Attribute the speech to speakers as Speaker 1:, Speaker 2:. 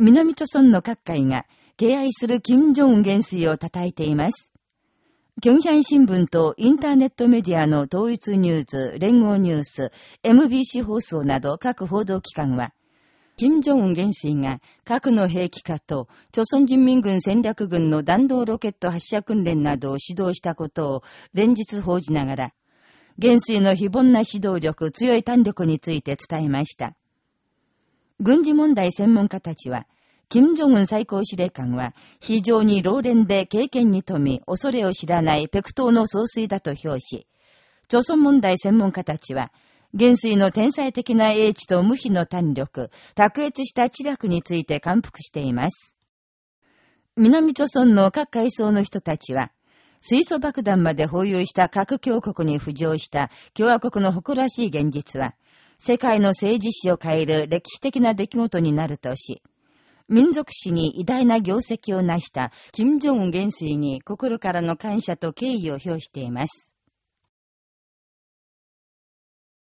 Speaker 1: 南朝村の各界が敬愛する金正恩元帥を称えています。キョンヒャン新聞とインターネットメディアの統一ニュース、連合ニュース、MBC 放送など各報道機関は、金正恩元帥が核の兵器化と、朝鮮人民軍戦略軍の弾道ロケット発射訓練などを指導したことを連日報じながら、元帥の非凡な指導力、強い胆力について伝えました。軍事問題専門家たちは、金正恩最高司令官は、非常に老練で経験に富み、恐れを知らないペクトーの総帥だと評し、朝鮮問題専門家たちは、元帥の天才的な英知と無比の胆力、卓越した知略について感服しています。南朝鮮の各階層の人たちは、水素爆弾まで保有した核強国に浮上した共和国の誇らしい現実は、世界の政治史を変える歴史的な出来事になるとし、民族史に偉大な業績を成した金正恩元帥に心からの感謝と敬意を表しています。